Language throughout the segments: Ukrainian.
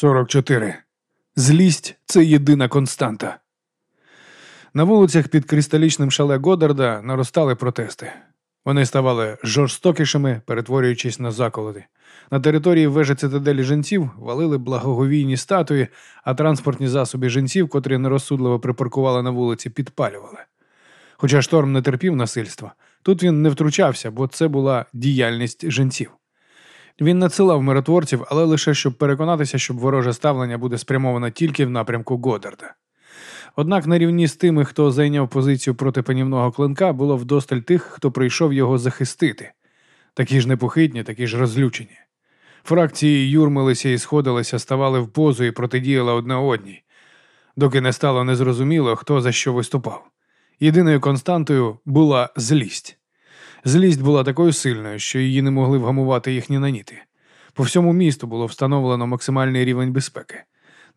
44. Злість це єдина константа. На вулицях під кристалічним шале Годарда наростали протести. Вони ставали жорстокішими, перетворюючись на заколоти. На території вежі цитаделі жінців валили благоговійні статуї, а транспортні засоби жінців, котрі нерозсудливо припаркували на вулиці, підпалювали. Хоча шторм не терпів насильства, тут він не втручався, бо це була діяльність жінців. Він надсилав миротворців, але лише щоб переконатися, щоб вороже ставлення буде спрямовано тільки в напрямку Годарда. Однак на рівні з тими, хто зайняв позицію проти панівного клинка, було вдосталь тих, хто прийшов його захистити. Такі ж непохитні, такі ж розлючені. Фракції юрмилися і сходилися, ставали в позу і протидіяли одне одній, доки не стало незрозуміло, хто за що виступав. Єдиною константою була злість. Злість була такою сильною, що її не могли вгамувати їхні наніти. По всьому місту було встановлено максимальний рівень безпеки.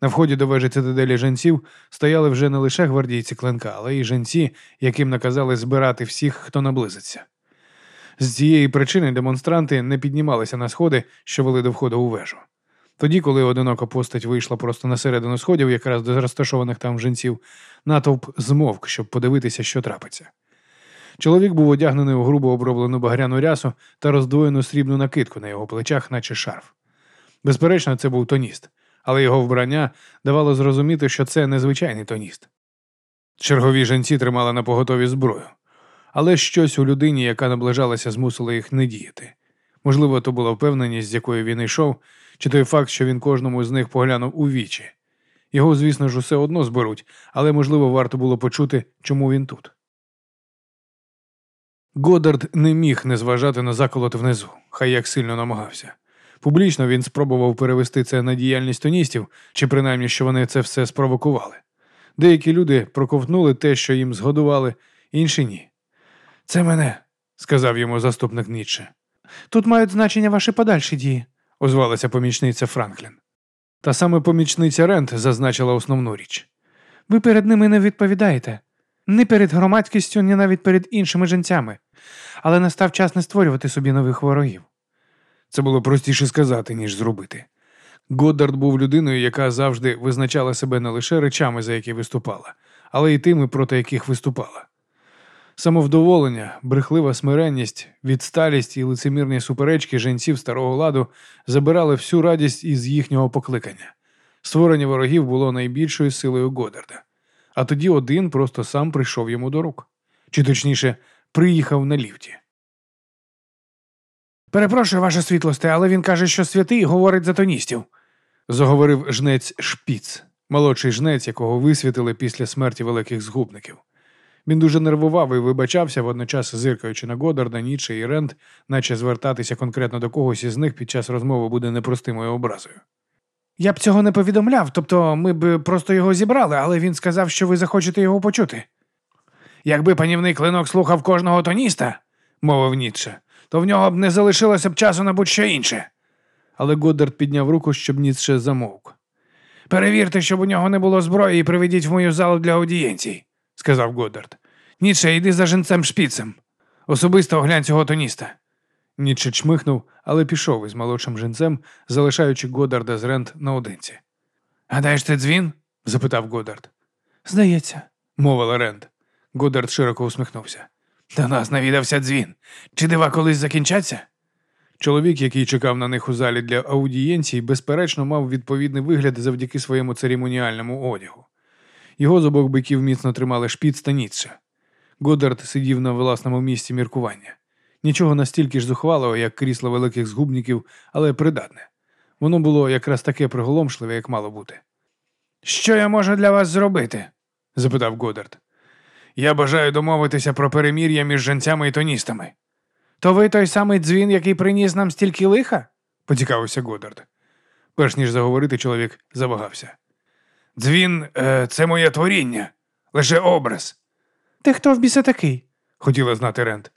На вході до вежі цитаделі женців стояли вже не лише гвардійці клинка, але й женці, яким наказали збирати всіх, хто наблизиться. З цієї причини демонстранти не піднімалися на сходи, що вели до входу у вежу. Тоді, коли одинока постать вийшла просто на середину сходів, якраз до розташованих там женців, натовп змовк, щоб подивитися, що трапиться. Чоловік був одягнений у грубо оброблену багряну рясу та роздвоєну срібну накидку на його плечах, наче шарф. Безперечно, це був тоніст, але його вбрання давало зрозуміти, що це незвичайний тоніст. Чергові жінці тримали на поготові зброю, але щось у людині, яка наближалася, змусило їх не діяти. Можливо, то була впевненість, з якою він йшов, чи той факт, що він кожному з них поглянув у вічі. Його, звісно ж, усе одно зберуть, але можливо варто було почути, чому він тут. Годард не міг не зважати на заколот внизу, хай як сильно намагався. Публічно він спробував перевести це на діяльність тоністів, чи принаймні що вони це все спровокували. Деякі люди проковтнули те, що їм згодували, інші ні. Це мене, сказав йому заступник Ніцше. Тут мають значення ваші подальші дії, озвалася помічниця Франклін. Та саме помічниця Рент зазначила основну річ. Ви перед ними не відповідаєте. Ні перед громадськістю, ні навіть перед іншими жінцями, але настав час не створювати собі нових ворогів. Це було простіше сказати, ніж зробити. Годдард був людиною, яка завжди визначала себе не лише речами, за які виступала, але й тими, проти яких виступала. Самовдоволення, брехлива смиренність, відсталість і лицемірні суперечки жінців старого ладу забирали всю радість із їхнього покликання. Створення ворогів було найбільшою силою Годарда а тоді один просто сам прийшов йому до рук, чи точніше, приїхав на ліфті. Перепрошую, ваша світлосте, але він каже, що святий говорить за тоністів, заговорив жнець Шпіц, молодший жнець, якого висвітили після смерті великих згубників. Він дуже нервував і вибачався, водночас зиркаючи на Годарда, Ніче і Рент, наче звертатися конкретно до когось із них під час розмови буде непростимою образою. Я б цього не повідомляв, тобто ми б просто його зібрали, але він сказав, що ви захочете його почути. Якби панівний клинок слухав кожного тоніста, мовив Ніцше, то в нього б не залишилося б часу на будь-що інше. Але Годдард підняв руку, щоб Ніцше замовк. Перевірте, щоб у нього не було зброї, і приведіть в мою залу для аудієнцій, сказав Годдард. Ніцше, йди за женцем шпіцем. Особисто оглянь цього тоніста. Ніче чмихнув, але пішов із молодшим жінцем, залишаючи Годарда з Рент наодинці. Гадаєш, це дзвін? запитав Годард. Здається, мовила Рент. Годард широко усміхнувся. До нас навідався дзвін. Чи дива колись закінчаться? Чоловік, який чекав на них у залі для аудієнції, безперечно, мав відповідний вигляд завдяки своєму церемоніальному одягу. Його з обох биків міцно тримали шпіц та Ніцше. Годард сидів на власному місці міркування. Нічого настільки ж зухвалого, як крісло великих згубників, але придатне. Воно було якраз таке приголомшливе, як мало бути. Що я можу для вас зробити? запитав Годард. Я бажаю домовитися про перемір'я між женцями і тоністами. То ви той самий дзвін, який приніс нам стільки лиха? поцікавився Годард. Перш ніж заговорити, чоловік завагався. Дзвін е, це моє творіння, лише образ. Ти хто в біса такий? хотіла знати Рент.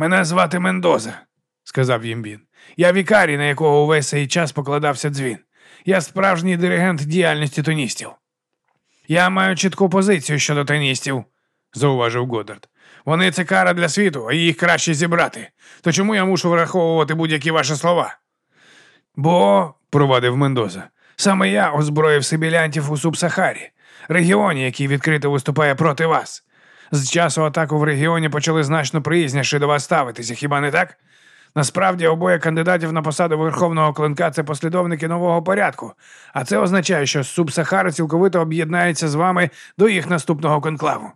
Мене звати Мендоза, сказав їм він. Я вікарій, на якого увесь цей час покладався дзвін. Я справжній диригент діяльності тоністів. Я маю чітку позицію щодо тоністів, зауважив Годард. Вони це кара для світу, а їх краще зібрати. То чому я мушу враховувати будь-які ваші слова? Бо, провадив Мендоза, Саме я озброїв сибілянтів у Субсахарі, регіоні, який відкрито виступає проти вас. З часу атаку в регіоні почали значно приязніше до вас ставитися, хіба не так? Насправді обоє кандидатів на посаду верховного клинка це послідовники нового порядку, а це означає, що Субсахара цілковито об'єднається з вами до їх наступного конклаву.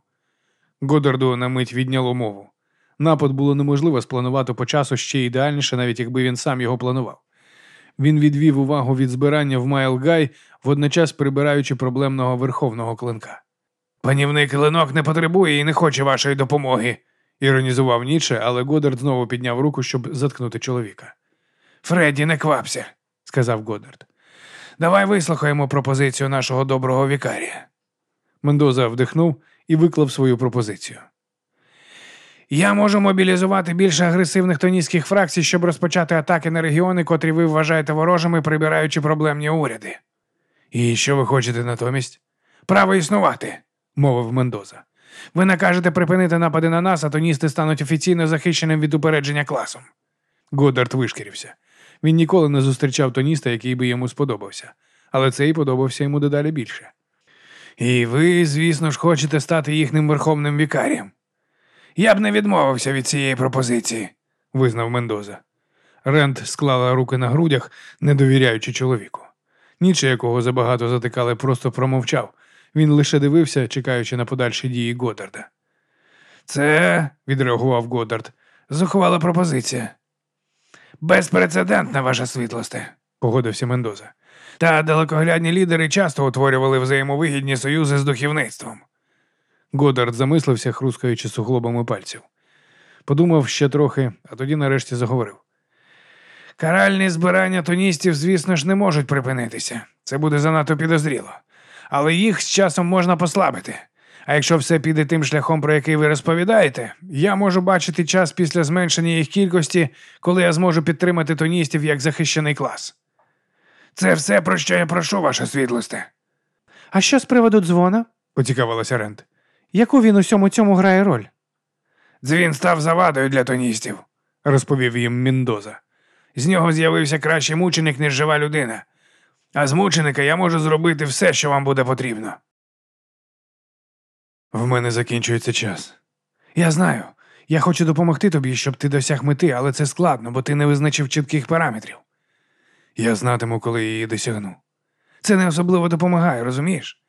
Годарду на мить відняло мову. Напад було неможливо спланувати по часу ще ідеальніше, навіть якби він сам його планував. Він відвів увагу від збирання в Майлгай, водночас прибираючи проблемного верховного клинка. Панівний клинок не потребує і не хоче вашої допомоги, іронізував Ніче, але Годард знову підняв руку, щоб заткнути чоловіка. Фредді, не квапся, сказав Годард. Давай вислухаємо пропозицію нашого доброго вікарія. Мендоза вдихнув і виклав свою пропозицію. Я можу мобілізувати більше агресивних тонійських фракцій, щоб розпочати атаки на регіони, котрі ви вважаєте ворожими, прибираючи проблемні уряди. І що ви хочете натомість? Право існувати, мовив Мендоза. Ви накажете припинити напади на нас, а тоністи стануть офіційно захищеним від упередження класом. Годард вишкірився. Він ніколи не зустрічав тоніста, який би йому сподобався, але цей подобався йому дедалі більше. І ви, звісно ж, хочете стати їхнім верховним вікарієм. Я б не відмовився від цієї пропозиції, визнав Мендоза. Рент склала руки на грудях, не довіряючи чоловіку. Ніче, якого забагато затикали, просто промовчав. Він лише дивився, чекаючи на подальші дії Годарда. Це, відреагував Годард, зухвала пропозиція. Безпрецедентна ваша світлосте, погодився Мендоза. Та далекоглядні лідери часто утворювали взаємовигідні союзи з духовництвом. Годард замислився, хрускаючи суглобами пальців. Подумав ще трохи, а тоді нарешті заговорив. Каральні збирання тоністів, звісно ж, не можуть припинитися. Це буде занадто підозріло. Але їх з часом можна послабити. А якщо все піде тим шляхом, про який ви розповідаєте, я можу бачити час після зменшення їх кількості, коли я зможу підтримати тоністів як захищений клас. Це все, про що я прошу, ваша світлосте. А що з приводу дзвона? поцікавилася Рент. Яку він у всьому цьому грає роль? Дзвін став завадою для тоністів, розповів їм Міндоза. З нього з'явився кращий мученик, ніж жива людина. А з мученика я можу зробити все, що вам буде потрібно. В мене закінчується час. Я знаю. Я хочу допомогти тобі, щоб ти досяг мети, але це складно, бо ти не визначив чітких параметрів. Я знатиму, коли її досягну. Це не особливо допомагає, розумієш?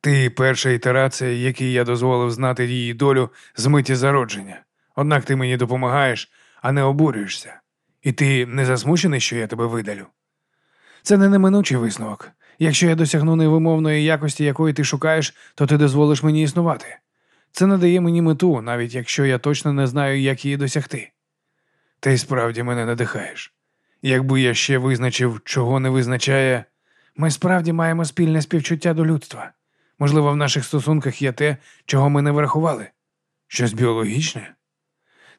Ти перша ітерація, якій я дозволив знати її долю з миті зародження. Однак ти мені допомагаєш, а не обурюєшся. І ти не засмучений, що я тебе видалю. Це не неминучий висновок. Якщо я досягну невимовної якості, якої ти шукаєш, то ти дозволиш мені існувати. Це надає мені мету, навіть якщо я точно не знаю, як її досягти. Ти справді мене надихаєш. Якби я ще визначив, чого не визначає, ми справді маємо спільне співчуття до людства. Можливо, в наших стосунках є те, чого ми не врахували. Щось біологічне.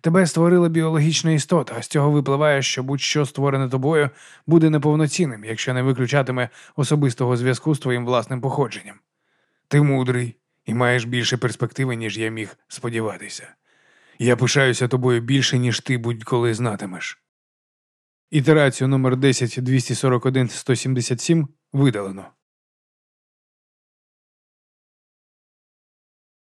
Тебе створила біологічна істота, а з цього випливає, що будь-що створене тобою буде неповноцінним, якщо не виключатиме особистого зв'язку з твоїм власним походженням. Ти мудрий і маєш більше перспективи, ніж я міг сподіватися. Я пишаюся тобою більше, ніж ти будь-коли знатимеш. Ітерацію номер 10 241 177 видалено.